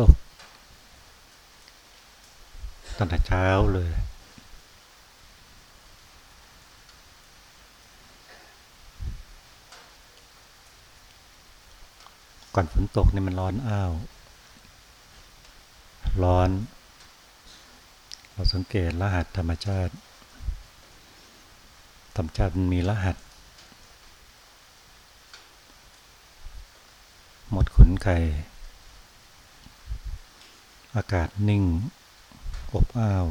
ตกตั้งแต่เช้าเลย ก่อนฝนตกนี่มันร้อนอ้าว ร้อน เราสังเกตรหัสธรรมชาติ ธรรมชาติมันมีรหัส หมดขนไก่ อากาศนิ่ง อบอ้าว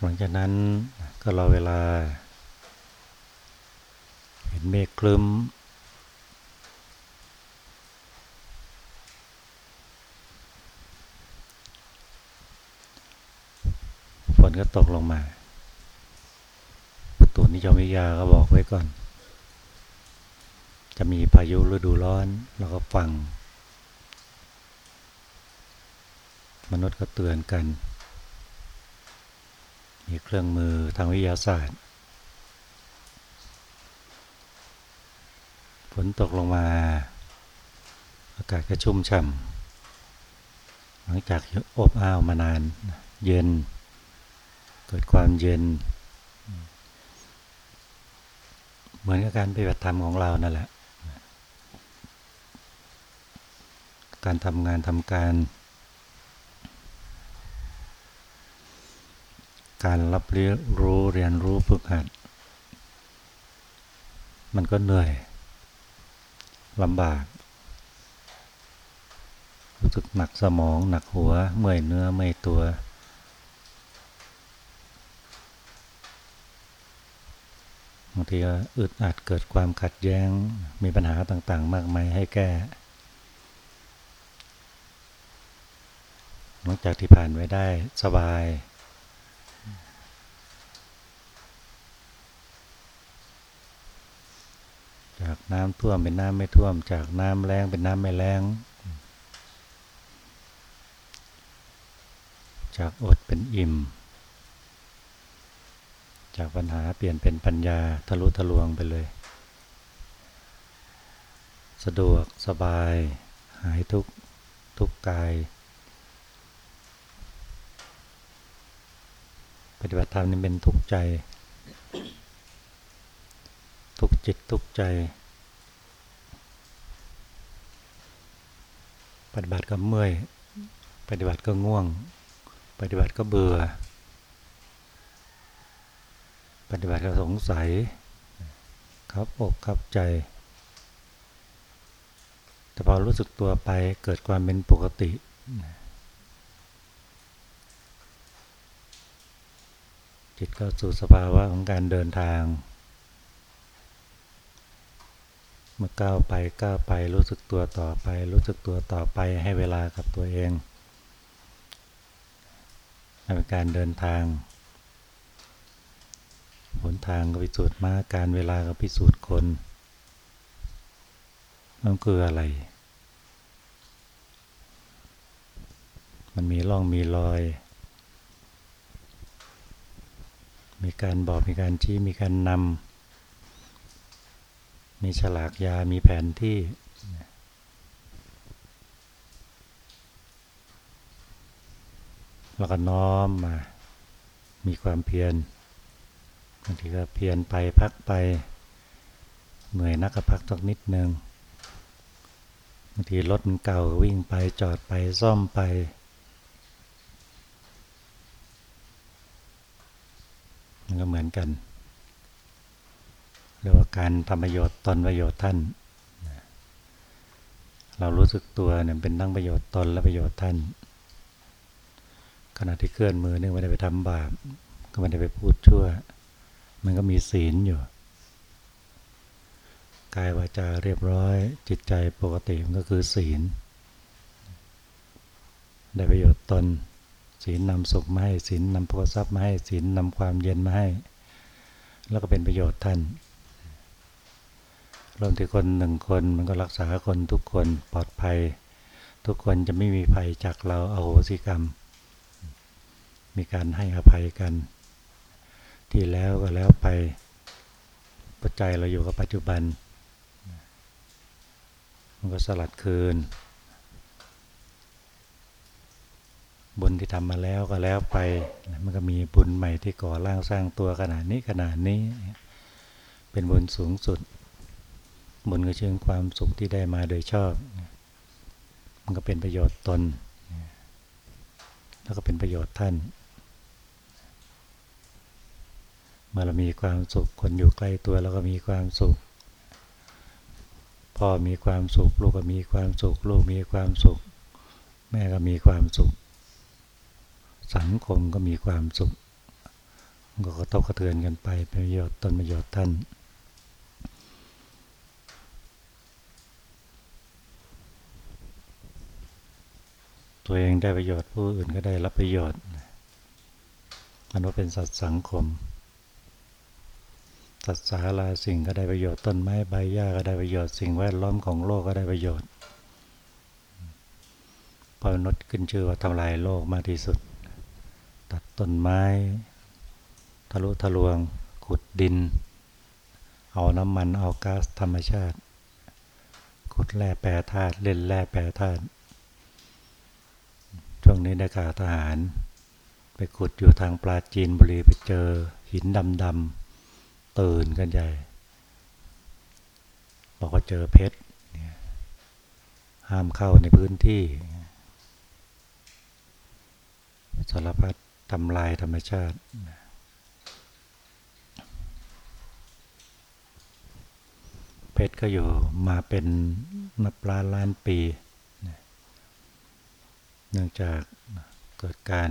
หลังจากนั้นก็รอเวลา เห็นเมฆคลึ้ม ฝนก็ตกลงมา ประตัวนิยมวิทยาก็บอกไว้ก่อน จะมีพายุฤดูร้อนเราก็ฟัง มนุษย์ก็เตือนกัน มีเครื่องมือทางวิทยาศาสตร์ฝนตกลงมา อากาศก็ชุ่มฉ่ำหลังจากอบอ้าวมานาน เย็น เกิดความเย็น เหมือนกับการปฏิบัติธรรมของเรานั่นแหละ การทำงานทำการ การรับเรียนรู้เรียนรู้ฝึกหัด มันก็เหนื่อยลำบาก รู้สึกหนักสมองหนักหัว เมื่อยเนื้อเมื่อยตัว บางทีก็อึดอัดเกิดความขัดแย้งมีปัญหาต่างๆ มากมายให้แก้ หลังจากที่ผ่านไปได้สบาย จากน้ำท่วมเป็นน้ำไม่ท่วม จากน้ำแรงเป็นน้ำไม่แรงจากอดเป็นอิ่ม จากปัญหาเปลี่ยนเป็นปัญญาทะลุทะลวงไปเลย สะดวกสบาย หายทุกทุกกาย ปฏิบัติธรรมนี่เป็นทุกใจ ทุกจิตทุกใจ ปฏิบัติก็เมื่อย ปฏิบัติก็ง่วง ปฏิบัติก็เบื่อ ปฏิบัติก็สงสัย ครับอกครับใจ แต่พอรู้สึกตัวไปเกิดความเป็นปกติ จิตเข้าสู่สภาวะของการเดินทาง เมื่อก้าวไปก้าวไปรู้สึกตัวต่อไป รู้สึกตัวต่อไปให้เวลากับตัวเองเป็นการเดินทางหนทางก็พิสูจน์มาการเวลาก็พิสูจน์คนมันคืออะไร มันมีร่องมีรอย มีการบอกมีการชี้มีการนำมีฉลากยามีแผนที่ แล้วก็น้อมมา มีความเพียรบางทีก็เพียรไปพักไป เหนื่อยนักก็พักสักนิดนึงบางทีรถมันเก่าวิ่งไปจอดไปซ่อมไป มันก็เหมือนกันเรียกว่าการทำประโยชน์ตนประโยชน์ท่าน เรารู้สึกตัวเนี่ยเป็นทั้งประโยชน์ตนและประโยชน์ท่าน ขณะที่เคลื่อนมือเนี่ยไม่ได้ไปทำบาป ก็ไม่ได้ไปพูดชั่ว มันก็มีศีลอยู่ กายวาจาเรียบร้อย จิตใจปกติมันก็คือศีล ได้ประโยชน์ตน ศีลนำสุขมาให้ศีลนำโพทรัพย์มาให้ศีลนำความเย็นมาให้ แล้วก็เป็นประโยชน์ท่านรวมถึงคนหนึ่งคนมันก็รักษาคนทุกคนปลอดภัย ทุกคนจะไม่มีภัยจากเราอาโหสิกรรม มีการให้อภัยกัน ที่แล้วก็แล้วไปปัจจัยเราอยู่กับปัจจุบัน มันก็สลัดคืน บุญที่ทำมาแล้วก็แล้วไป มันก็มีบุญใหม่ที่ก่อร่างสร้างตัวขนาดนี้ขนาดนี้ เป็นบุญสูงสุด บุญก็เชื่อความสุขที่ได้มาโดยชอบ มันก็เป็นประโยชน์ตน แล้วก็เป็นประโยชน์ท่าน เมื่อเรามีความสุขคนอยู่ใกล้ตัวเราก็มีความสุขพ่อมีความสุข ลูกก็มีความสุข ลูกมีความสุข แม่ก็มีความสุข สังคมก็มีความสุข ก็กระทบกระเทือนกันไปเป็นประโยชน์ตนประโยชน์ท่านตัวเองได้ประโยชน์ผู้อื่นก็ได้รับประโยชน์มันว่าเป็นสัตว์สังคม สัตว์สาราสิ่งก็ได้ประโยชน์ต้นไม้ใบหญ้าก็ได้ประโยชน์สิ่งแวดล้อมของโลกก็ได้ประโยชน์พอนุษย์ขึ้นชื่อว่าทำลายโลกมากที่สุด ตัดต้นไม้ ทะลุทะลวง ขุดดิน เอาน้ำมันเอาก๊าซธรรมชาติ ขุดแร่แปรธาตุเล่นแร่แปรธาตุช่วงนี้ได้ข่าวทหาร ไปขุดอยู่ทางปลาจีนบุรีไปเจอหินดำๆตื่นกันใหญ่บอกว่าเจอเพชรห้ามเข้าในพื้นที่สารพัด ทำลายธรรมชาติ เพชรก็อยู่มาเป็นนับล้านล้านปี เนื่องจากเกิดการ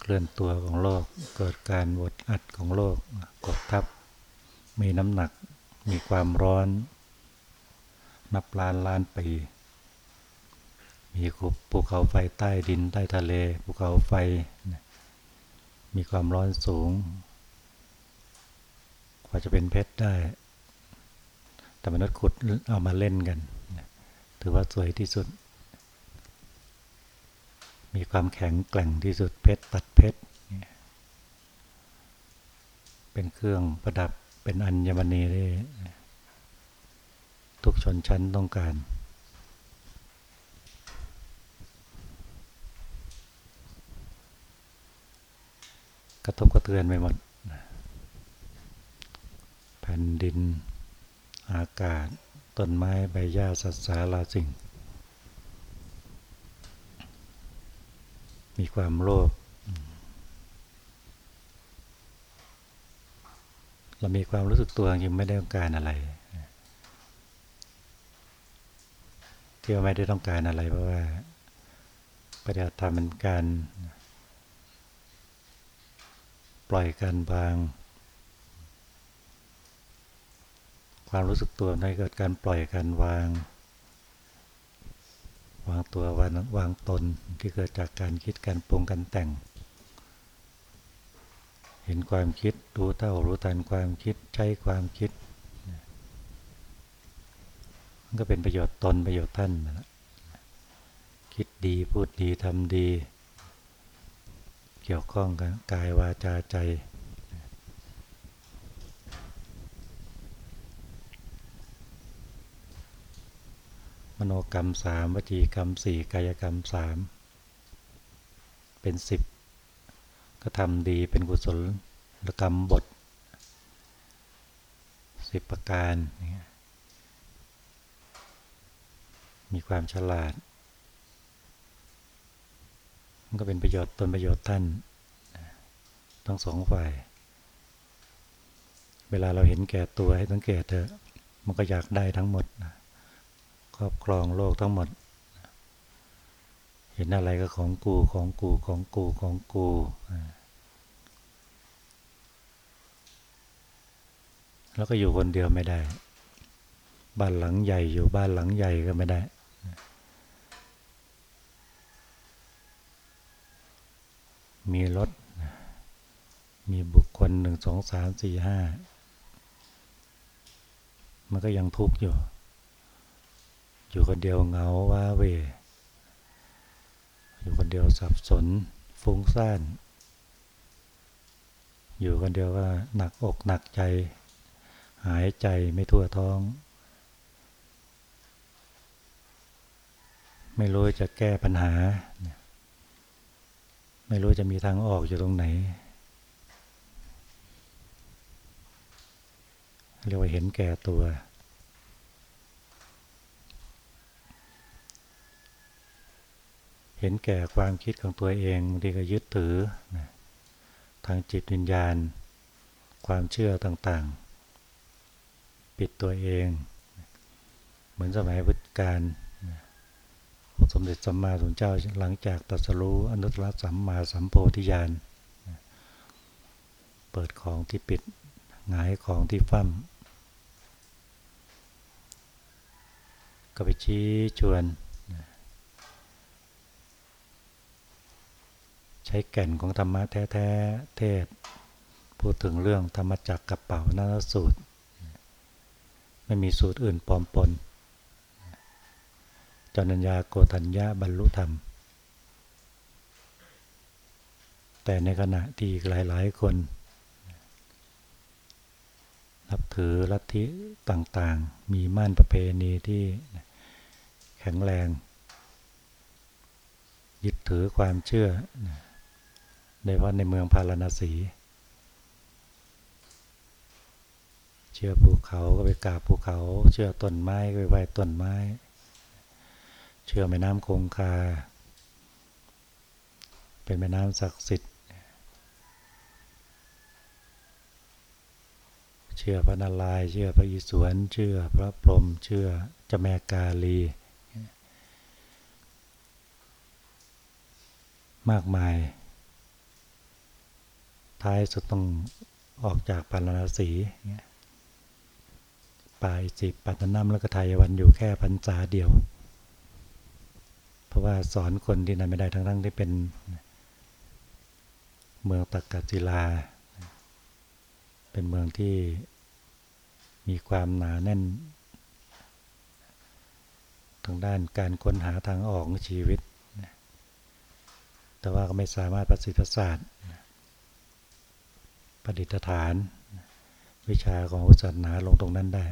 เคลื่อนตัวของโลก เกิดการวดอัดของโลก กดทับ มีน้ำหนัก มีความร้อน นับล้านล้านปี มีภูเขาไฟใต้ดินใต้ทะเลภูเขาไฟ มีความร้อนสูง กว่าจะเป็นเพชรได้ แต่มนุษย์ขุดเอามาเล่นกัน ถือว่าสวยที่สุด มีความแข็งแกร่งที่สุดเพชรตัดเพชรเป็นเครื่องประดับเป็นอัญมณีได้ ทุกชนชั้นต้องการ กระทบกระเทือนไปหมด แผ่นดิน อากาศ ต้นไม้ใบหญ้าสัตว์สาราสิ่ง มีความโลภเรามีความรู้สึกตัวยังไม่ได้ต้องการอะไรที่ว่าไม่ได้ต้องการอะไรเพราะว่าปฏิบัติธรรมเป็นการ ล่อยการบาง ความรู้สึกตัวในเกิดการปล่อยการวาง วางตัววางวางตนที่เกิดจากการคิดการปรุงการแต่ง เห็นความคิดรู้เท่ารู้ทันความคิดใช้ความคิดมันก็เป็นประโยชน์ตนประโยชน์ท่านนะคิดดีพูดดีทำดี เกี่ยวข้องกันกายวาจาใจ มโนกรรมสามวจีกรรมสี่กายกรรมสามเป็นสิบก็ทำดีเป็นกุศลกรรมบทสิบประการ มีความฉลาด มันก็เป็นประโยชน์ตนประโยชน์ท่านทั้งสองฝ่าย เวลาเราเห็นแก่ตัวให้สังเกตเถอะ มันก็อยากได้ทั้งหมด ครอบครองโลกทั้งหมด เห็นอะไรก็ของกูของกูของกูของกูแล้วก็อยู่คนเดียวไม่ได้ บ้านหลังใหญ่อยู่บ้านหลังใหญ่ก็ไม่ได้ มีรถ มีบุคคลหนึ่งสองสามสี่ห้ามันก็ยังทุกข์อยู่ อยู่คนเดียวเหงาว้าเว อยู่คนเดียวสับสน ฟุ้งซ่าน อยู่คนเดียวก็หนักอกหนักใจ หายใจไม่ทั่วท้อง ไม่รู้จะแก้ปัญหา ไม่รู้จะมีทางออกอยู่ตรงไหน เรียกว่าเห็นแก่ตัว เห็นแก่ความคิดของตัวเองบางทีก็ยึดถือนะทางจิตวิญญาณ ความเชื่อต่างๆ ปิดตัวเอง เหมือนสมัยพุทธกาล สมเด็จสัมมาสัมพุทธเจ้าหลังจากตรัสรู้อนุตตรสัมมาสัมโพธิญาณเปิดของที่ปิดหงายของที่ฟั่มก็ไปชี้ชวน ใช้แก่นของธรรมะแท้ๆเทศ พูดถึงเรื่องธรรมจักกระเป๋านาสูตร ไม่มีสูตรอื่นปลอมปน จนัญญาโกตัญญาบรรลุธรรม แต่ในขณะที่หลายๆคนนับถือลัทธิต่างๆ มีม่านประเพณีที่แข็งแรง ยึดถือความเชื่อโดยเฉพาะในเมืองพาราณสี เชื่อภูเขาก็ไปกราบภูเขา เชื่อต้นไม้ก็ไปไหว้ต้นไม้ เชื่อแม่น้ำคงคา เป็นแม่น้ำศักดิ์สิทธิ์ เชื่อพระนารายณ์เชื่อพระอิศวร เชื่อพระพรหมเชื่อเจ้าแม่กาลี มากมาย ท้ายสุดต้องออกจากปาราณสีปลายสิปัตนำแล้วก็ไทยวันอยู่แค่พรรษาเดียว เพราะว่าสอนคนที่นั่นไม่ได้ทั้งทั้งที่เป็นเมืองตักกศิลา เป็นเมืองที่มีความหนาแน่น ทางด้านการค้นหาทางออกชีวิต แต่ว่าก็ไม่สามารถประสิทธิศาสตร์ปฏิษฐาน วิชาของศาสนาลงตรงนั้นได้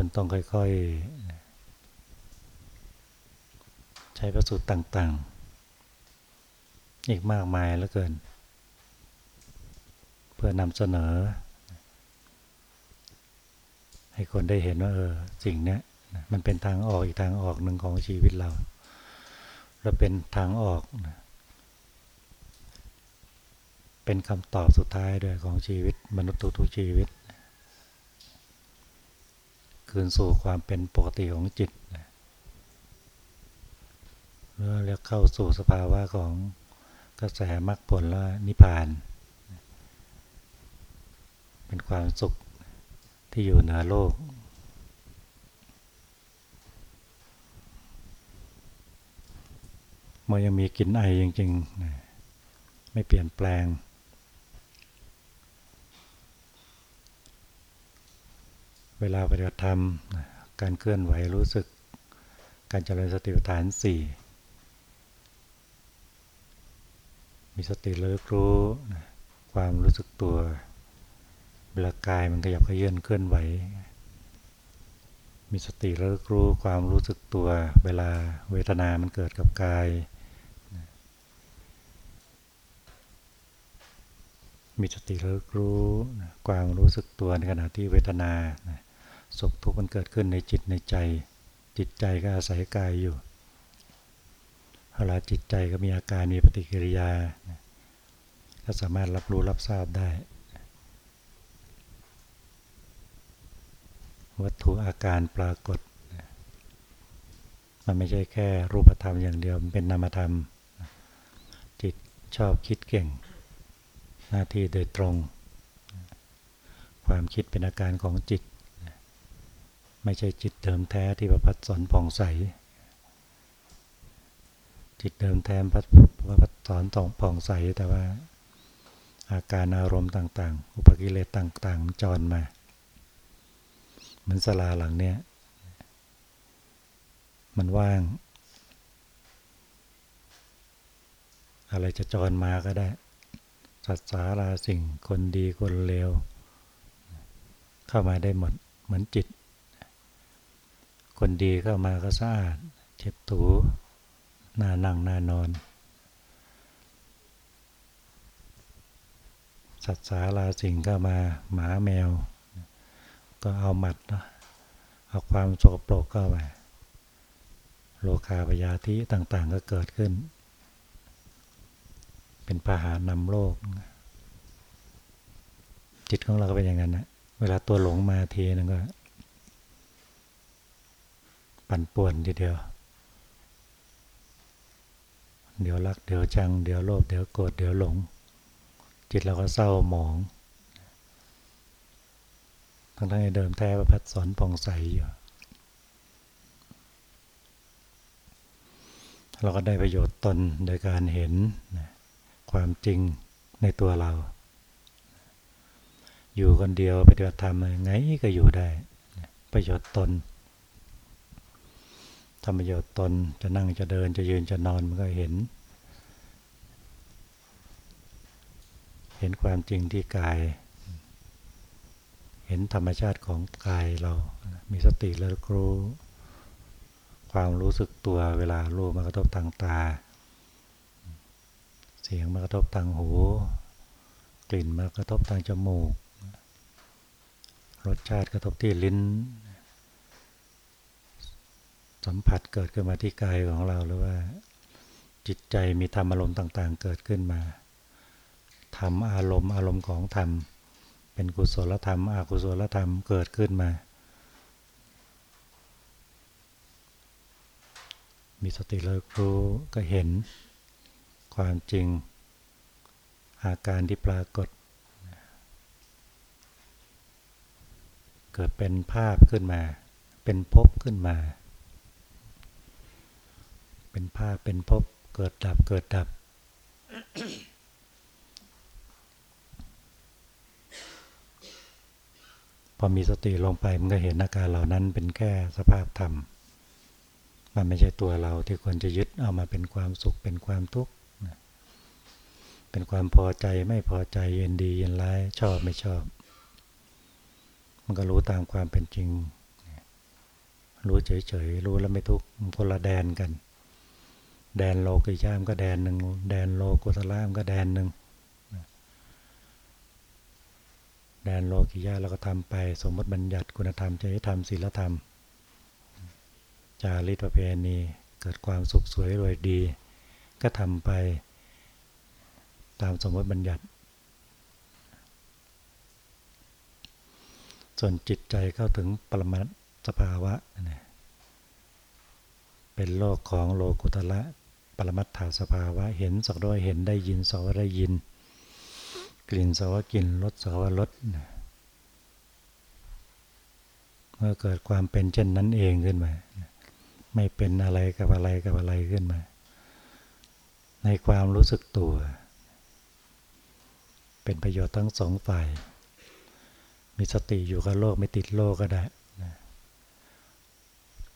จนต้องค่อยๆ ใช้ประสูตรต่างๆ อีกมากมายเหลือเกิน เพื่อนำเสนอ ให้คนได้เห็นว่าเออสิ่งนี้มันเป็นทางออกอีกทางออกหนึ่งของชีวิตเราและเป็นทางออกนะเป็นคำตอบสุดท้ายด้วยของชีวิตมนุษย์ทุกชีวิต คืนสู่ความเป็นปกติของจิตเมื่อเรียกเข้าสู่สภาวะของกระแสมรรคผลและนิพพาน เป็นความสุขที่อยู่เหนือโลก มันยังมีกลิ่นไอจริงๆ ไม่เปลี่ยนแปลง เวลาปฏิบัติธรรม การเคลื่อนไหวรู้สึก การเจริญสติปัฏฐานสี่มีสติเลิกรู้ความรู้สึกตัว เวลากายมันขยับขยื่นเคลื่อนไหว มีสติเลิกรู้ความรู้สึกตัว เวลาเวทนามันเกิดกับกาย มีสติเลิกรู้ความรู้สึกตัวในขณะที่เวทนา สุขทุกข์มันเกิดขึ้นในจิตในใจ จิตใจก็อาศัยกายอยู่เวลาจิตใจก็มีอาการมีปฏิกิริยา ก็สามารถรับรู้รับทราบได้ วัตถุอาการปรากฏ มันไม่ใช่แค่รูปธรรมอย่างเดียว มันเป็นนามธรรม จิตชอบคิดเก่ง หน้าที่โดยตรง ความคิดเป็นอาการของจิต ไม่ใช่จิตเดิมแท้ที่ประพัดสอนผ่องใส จิตเดิมแท้ประพัดสอนส่องผ่องใสแต่ว่า อาการอารมณ์ต่าง ๆ อุปกิเลสต่างๆมันจรมาเหมือนสลาหลังเนี้ยมันว่าง อะไรจะจรมาก็ได้สัตว์สาราสิ่งคนดีคนเลวเข้ามาได้หมดเหมือนจิต คนดีเข้ามาก็สะอาดเช็ดถูหน้านั่งหน้านอน สัตว์สาราสิ่งก็มาหมาแมว ก็เอาหมัดเนาะเอาความโสโปรกเข้าไปโลคาปยาธิต่างๆก็เกิดขึ้น เป็นพาหานำโลกจิตของเราก็เป็นอย่างนั้นนะเวลาตัวหลงมาทีนึงก็ ปั่นป่วนทีเดียว เดี๋ยวรักเดี๋ยวจัง เดี๋ยวโลภเดี๋ยวโกรธเดี๋ยวหลง จิตเราก็เศร้าหมองทั้งทั้งเดิมแท้ประพัดสอนผ่องใสอยู่เราก็ได้ประโยชน์ตนโดยการเห็นความจริงในตัวเรา อยู่คนเดียวปฏิบัติธรรมไงก็อยู่ได้ ประโยชน์ตน ระโยชน์ตนจะนั่งจะเดินจะยืนจะนอนมันก็เห็น เห็นความจริงที่กาย เห็นธรรมชาติของกายเรา มีสติแล้วรู้ความรู้สึกตัวเวลารูปมากระทบทางตา เสียงมากระทบทางหู กลิ่นมากระทบทางจมูก รสชาติกระทบที่ลิ้น สัมผัสเกิดขึ้นมาที่กายของเราหรือว่า จิตใจมีธรรมอารมณ์ต่างๆ เกิดขึ้นมาธรรมอารมณ์อารมณ์ของธรรม เป็นกุศลธรรมอกุศลธรรมเกิดขึ้นมา มีสติเลยรู้ก็เห็น ความจริง อาการที่ปรากฏ เกิดเป็นภาพขึ้นมา เป็นภพขึ้นมา เป็นภาพเป็นภพเกิดดับเกิดดับ พอมีสติลงไปมันก็เห็นอาการเหล่านั้นเป็นแค่สภาพธรรม มันไม่ใช่ตัวเราที่ควรจะยึดเอามาเป็นความสุขเป็นความทุกข์เป็นความพอใจไม่พอใจเย็นดีเย็นร้ายชอบไม่ชอบ มันก็รู้ตามความเป็นจริง รู้เฉยๆ รู้แล้วไม่ทุกข์คนละแดนกัน แดนโลกิยามก็แดนหนึ่งแดนโลกุตลามก็แดนหนึ่งแดนโลกิยาเราก็ทำไปสมมติบัญญัติคุณธรรมจริยธรรมศีลธรรม จาริตประเพณีเกิดความสุขสวยรวยดี ก็ทำไปตามสมมติบัญญัติ ส่วนจิตใจเข้าถึงปรมัตสภาวะเป็นโลกของโลกุตละ ปรมัตถาสภาวะเห็นสักด้วยเห็นได้ยินสักว่าได้ยิน กลิ่นสักว่ากลิ่นรสสักว่ารสเมื่อเกิดความเป็นเช่นนั้นเองขึ้นมาไม่เป็นอะไรกับอะไรกับอะไรขึ้นมา ในความรู้สึกตัว เป็นประโยชน์ทั้งสองฝ่าย มีสติอยู่กับโลกไม่ติดโลกก็ได้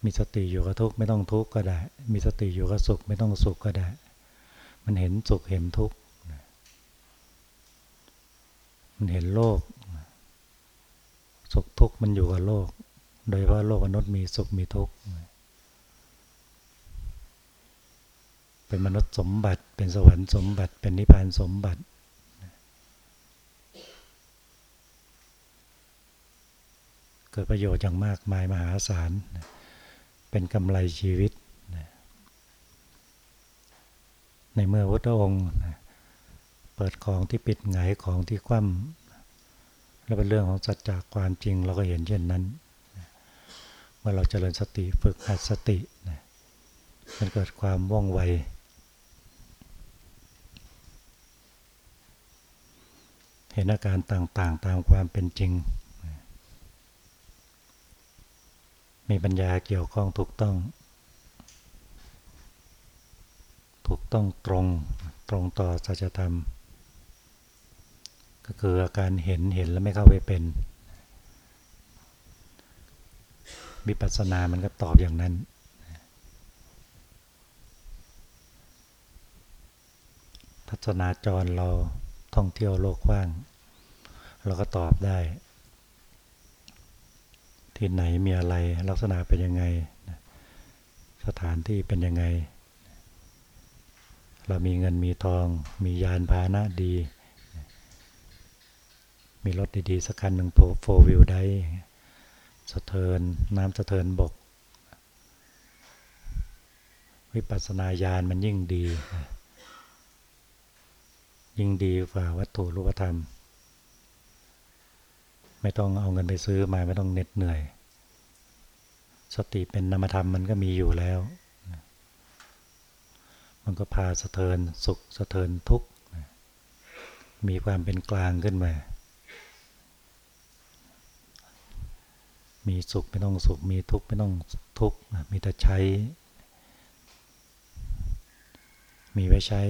มีสติอยู่กับทุกข์ไม่ต้องทุกข์ก็ได้ มีสติอยู่กับสุขไม่ต้องสุขก็ได้ มันเห็นสุขเห็นทุกข์มันเห็นโลก สุขทุกข์มันอยู่กับโลก โดยว่าะโลกมนุษย์มีสุขมีทุกข์เป็นมนุษย์สมบัติเป็นสวรรค์สมบัติ เป็นนิพพานสมบัติเกิดประโยชน์อย่างมากมายมหาศาล เป็นกำไรชีวิต ในเมื่อพระองค์เปิดของที่ปิดไงของที่คว่ำแล้วเป็นเรื่องของสัจจะความจริงเราก็เห็นเช่นนั้น เมื่อเราเจริญสติฝึกหัดสติมันเกิดความว่องไวเห็นอาการต่างๆ ตามความเป็นจริง มีปัญญาเกี่ยวข้องถูกต้อง ถูกต้องตรงตรงต่อสัจธรรม ก็คืออาการเห็นเห็นแล้วไม่เข้าไปเป็นวิปัสสนามันก็ตอบอย่างนั้น ทัศนาจรเราท่องเที่ยวโลกกว้าง เราก็ตอบได้ ที่ไหนมีอะไรลักษณะเป็นยังไง สถานที่เป็นยังไง เรามีเงินมีทอง มียานพาหนะดี มีรถดีๆสักคันหนึ่งโฟวิวได้สะเทินน้ำสะเทินบก วิปัสสนาญาณมันยิ่งดี ยิ่งดีกว่าวัตถุรูปธรรม ไม่ต้องเอาเงินไปซื้อมาไม่ต้องเหน็ดเหนื่อย สติเป็นนามธรรมมันก็มีอยู่แล้ว มันก็พาสะเทินสุขสะเทินทุกข์มีความเป็นกลางขึ้นมา มีสุขไม่ต้องสุข มีทุกข์ไม่ต้องทุกข์ มีแต่ใช้ มีไว้ใช้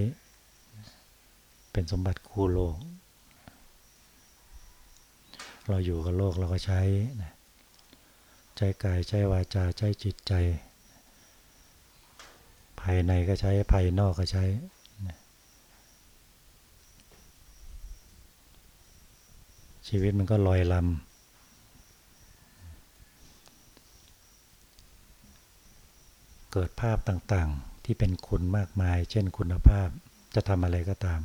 เป็นสมบัติคู่โลก เราอยู่กับโลกเราก็ใช้ใช้กายใช้วาจาใช้จิตใจ ภายในก็ใช้ภายนอกก็ใช้ชีวิตมันก็ลอยลำเกิดภาพต่างๆที่เป็นคุณมากมาย เช่นคุณภาพจะทำอะไรก็ตาม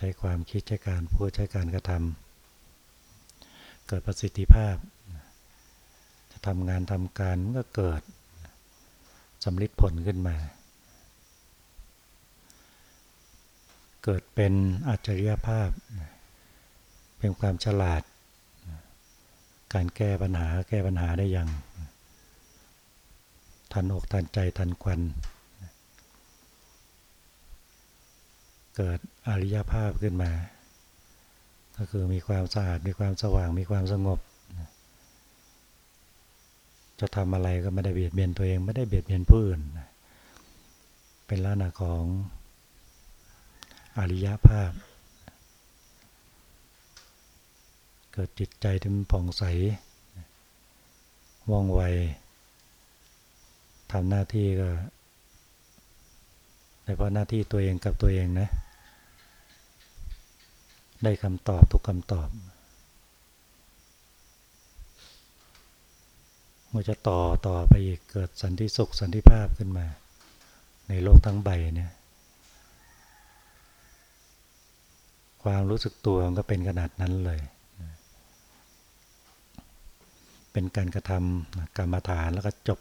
ช้ความคิดใช้การพูดใช้การกระทำเกิดประสิทธิภาพจะทำงานทำการก็เกิดสำลิดผลขึ้นมา เกิดเป็นอัจฉริยภาพ เป็นความฉลาด การแก้ปัญหาแก้ปัญหาได้อย่าง ทันอกทันใจทันควัน เกิดอริยภาพขึ้นมา ก็คือมีความสะอาดมีความสว่างมีความสงบ จะทำอะไรก็ไม่ได้เบียดเบียนตัวเองไม่ได้เบียดเบียนผู้อื่นเป็นลักษณะของอริยภาพ เกิดจิตใจที่มันผ่องใสว่องไวทำหน้าที่ก็ ฉพาะหน้าที่ตัวเองกับตัวเองนะ ได้คำตอบทุกคำตอบมันจะต่อต่อไปอีกเกิดสันติสุขสันติภาพขึ้นมา ในโลกทั้งใบเนี่ยความรู้สึกตัวก็เป็นขนาดนั้นเลย เป็นการกระทำกรรมฐานแล้วก็จบ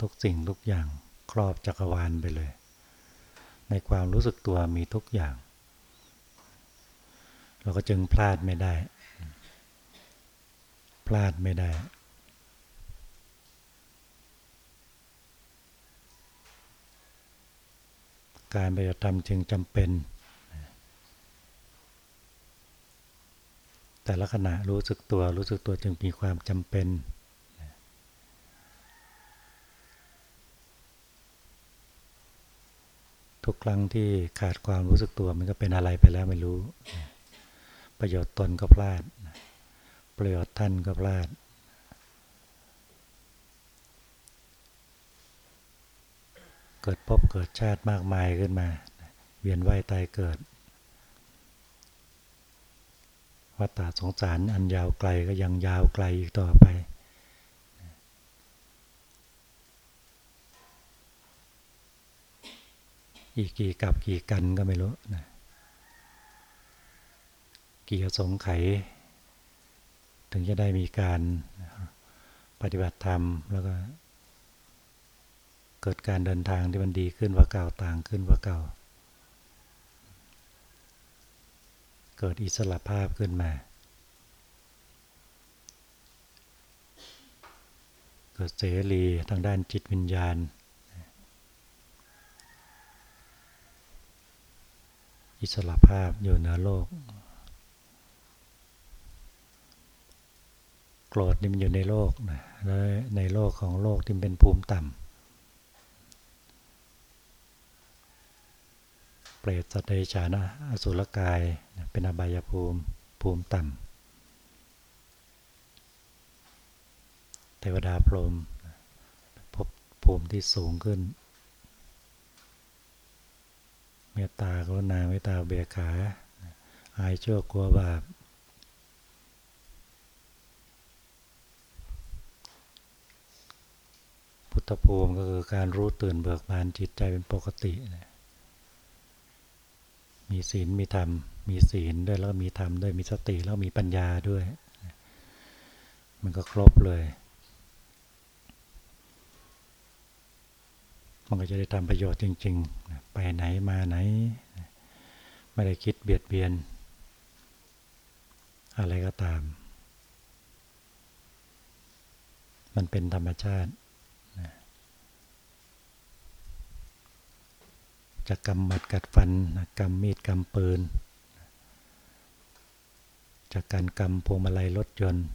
ทุกสิ่งทุกอย่างครอบจักรวาลไปเลย ในความรู้สึกตัวมีทุกอย่าง เราก็จึงพลาดไม่ได้ พลาดไม่ได้ การปฏิบัติธรรมจึงจำเป็น แต่ละขณะรู้สึกตัวรู้สึกตัวจึงมีความจำเป็น ทุกครั้งที่ขาดความรู้สึกตัวมันก็เป็นอะไรไปแล้วไม่รู้ ประโยชน์ตนก็พลาด ประโยชน์ท่านก็พลาด เกิดพบเกิดชาติมากมายขึ้นมา เวียนว่ายตายเกิดวัฏฏะสงสารอันยาวไกลก็ยังยาวไกลอีกต่อไป อีกกี่กับกี่กันก็ไม่รู้นะกี่สงไข ถึงจะได้มีการปฏิบัติธรรมแล้วก็ เกิดการเดินทางที่มันดีขึ้นว่าเก่าต่างขึ้นว่าเก่า เกิดอิสระภาพขึ้นมา เกิดเสรีทางด้านจิตวิญญาณ อิสระภาพอยู่เหนือโลก โกรธนี่มันอยู่ในโลกนะแล้วในโลกของโลกที่เป็นภูมิต่ำเปรตสัตว์เดชานะอสุรกายเป็นอบายภูมิภูมิต่ำเทวดาพรหมพบภูมิที่สูงขึ้น เมตตากรุณาเมตตาเบียขา อายชั่วกลัวบาป พุทธภูมิก็คือการรู้ตื่นเบิกบานจิตใจเป็นปกติ มีศีลมีธรรม มีศีลด้วยแล้วมีธรรมด้วยมีสติแล้วมีปัญญาด้วย มันก็ครบเลย มันก็จะได้ทำประโยชน์จริงๆ ไปไหนมาไหน ไม่ได้คิดเบียดเบียน อะไรก็ตาม มันเป็นธรรมชาติจะกำมัดกัดฟันกำมีดกำปืน จากการกำพวงมาลัยรถยนต์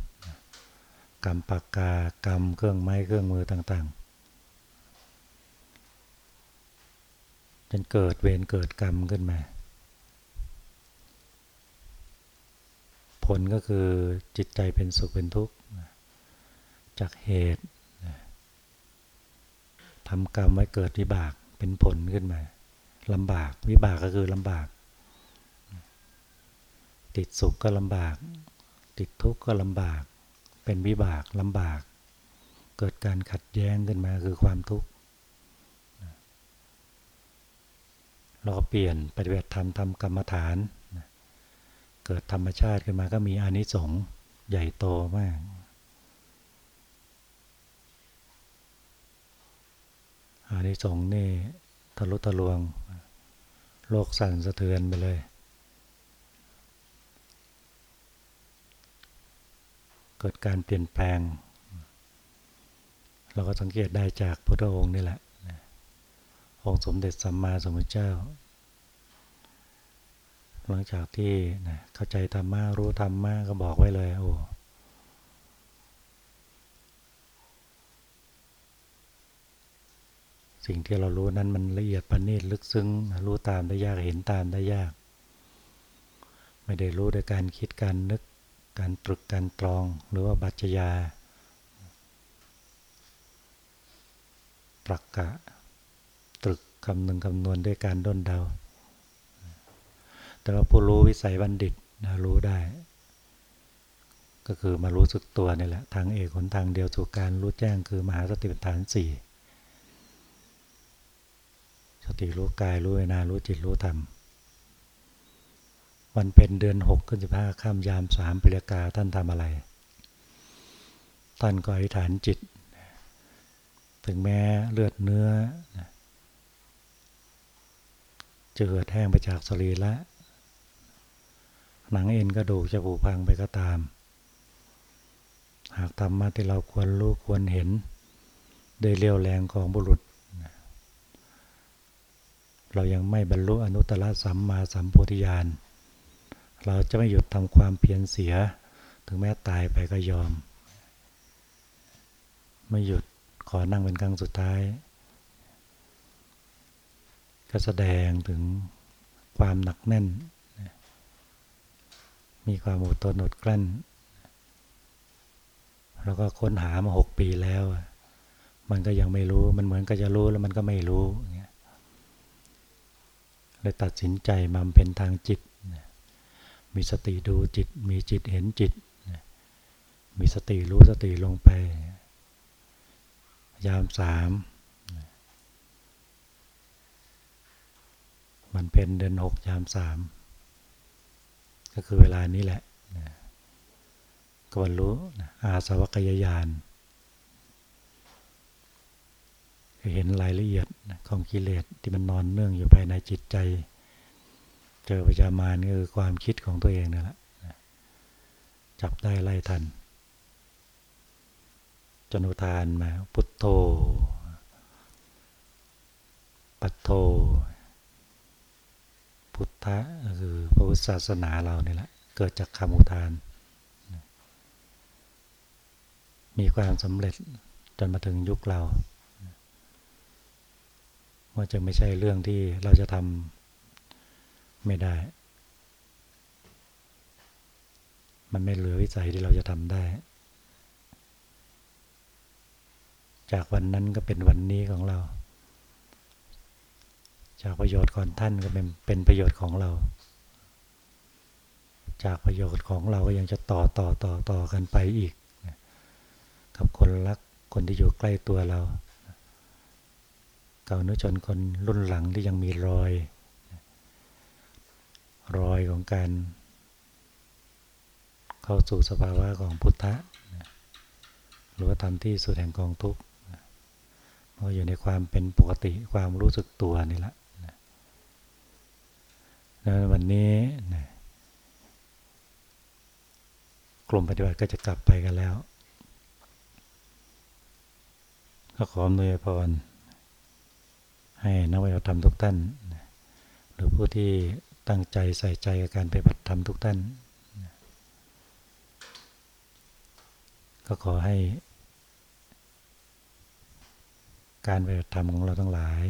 กำปากกากำเครื่องไม้เครื่องมือต่างๆ จนเกิดเวรเกิดกรรมขึ้นมา ผลก็คือจิตใจเป็นสุขเป็นทุกข์จากเหตุทำกรรมไว้เกิดวิบากเป็นผลขึ้นมาลำบากวิบากก็คือลำบาก ติดสุขก็ลำบาก ติดทุกข์ก็ลำบาก เป็นวิบากลำบาก เกิดการขัดแย้งขึ้นมาคือความทุกข์ เราก็เปลี่ยนปฏิบัติธรรมทำกรรมฐาน เกิดธรรมชาติขึ้นมาก็มีอานิสงส์ใหญ่โตมาก อานิสงส์นี่ทะลุทะลวง โลกสั่นสะเทือนไปเลย เกิดการเปลี่ยนแปลง เราก็สังเกตได้จากพระองค์นี่แหละ องค์สมเด็จสัมมาสัมพุทธเจ้า หลังจากที่เข้าใจธรรมะรู้ธรรมะก็บอกไว้เลยโอ้สิ่งที่เรารู้นั้นมันละเอียดประณีตลึกซึ้ง รู้ตามได้ยากเห็นตามได้ยาก ไม่ได้รู้โดยการคิดการนึกการตรึกการตรองหรือว่าบัจยาตรักกะ คำนึงคำนวณด้วยการด้นเดา แต่ว่าผู้รู้วิสัยบัณฑิตนะรู้ได้ ก็คือมารู้สึกตัวนี่แหละทางเอกหนทางเดียวสู่การรู้แจ้งคือมหาสติปัฏฐานสี่สติรู้กายรู้เวนารู้จิตรู้ธรรมวันเป็นเดือนหกขึ้นสิบห้าข้ามยามสามปิกาท่านทำอะไร ท่านก็อธิษฐานจิต ถึงแม้เลือดเนื้อ จะเหือดแห้งไปจากสรีระหนังเอ็นกระดูกจะผุพังไปก็ตาม หากทำมาที่เราควรรู้ควรเห็นโดยเรียวแรงของบุรุษ เรายังไม่บรรลุอนุตตรสัมมาสัมโพธิญาณ เราจะไม่หยุดทำความเพียรเสีย ถึงแม้ตายไปก็ยอม ไม่หยุดขอนั่งเป็นครั้งสุดท้าย ก็แสดงถึงความหนักแน่น มีความอดทนอดกลั้น แล้วก็ค้นหามาหกปีแล้ว มันก็ยังไม่รู้ มันเหมือนก็จะรู้แล้วมันก็ไม่รู้เงี้ยเลยตัดสินใจมาเป็นทางจิต มีสติดูจิต มีจิตเห็นจิต มีสติรู้สติลงไป ยามสาม มันเป็นเดือนหกยามสามก็คือเวลานี้แหละก็บรรลุอาสวัคยายานเห็นรายละเอียดของกิเลสที่มันนอนเนื่องอยู่ภายในจิตใจ เจอประจามานคือความคิดของตัวเองนั่นแหละจับได้ไล่ทันจนุทานมา พุทโธ ปัตโธ พุทธะคือพระพุทธศาสนาเราเนี่ยแหละเกิดจากคำอุทาน มีความสำเร็จจนมาถึงยุคเราว่าจะไม่ใช่เรื่องที่เราจะทำไม่ได้ มันไม่เหลือวิสัยที่เราจะทำได้ จากวันนั้นก็เป็นวันนี้ของเรา จากประโยชน์ของท่านก็เป็นเป็นประโยชน์ของเรา จากประโยชน์ของเราก็ยังจะต่อต่อต่อต่อกันไปอีก กับคนรักคนที่อยู่ใกล้ตัวเราเก่านุจนคนรุ่นหลังที่ยังมีรอย รอยของการ เข้าสู่สภาวะของพุทธะหรือว่าทำที่สุดแห่งกองทุกข์มันอยู่ในความเป็นปกติความรู้สึกตัวนี่แหละ แล้ววันนี้กลุ่มปฏิบัติก็จะกลับไปกันแล้ว ก็ขออนวยพรให้นักวิทยาธรรมทุกท่าน หรือผู้ที่ตั้งใจใส่ใจกับการปฏิบัติธรรมทุกท่าน ก็ขอให้ การปฏิบัติธรรมของเราทั้งหลาย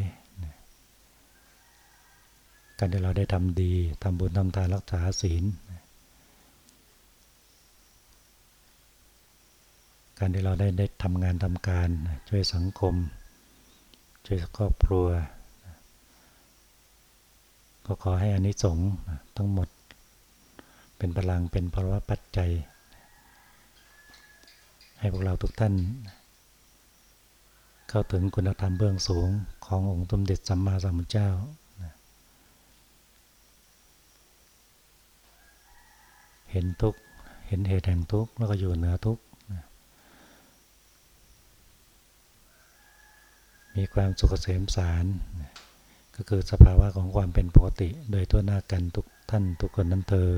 การที่เราได้ทำดีทำบุญทำทานรักษาศีล การที่เราได้ได้ทำงานทำการช่วยสังคม ช่วยครอบครัว ก็ขอให้อานิสงส์ทั้งหมดเป็นพลังเป็นภาวะปัจจัย ให้พวกเราทุกท่าน เข้าถึงคุณธรรมเบื้องสูงขององค์สมเด็จสัมมาสัมพุทธเจ้า เห็นทุกเห็นเหตุแห่งทุกแล้วก็อยู่เหนือทุกมีความสุขเกษมสาร ก็คือสภาวะของความเป็นปกติ โดยทั่วหน้ากันทุกท่านทุกคนนั้นเธอ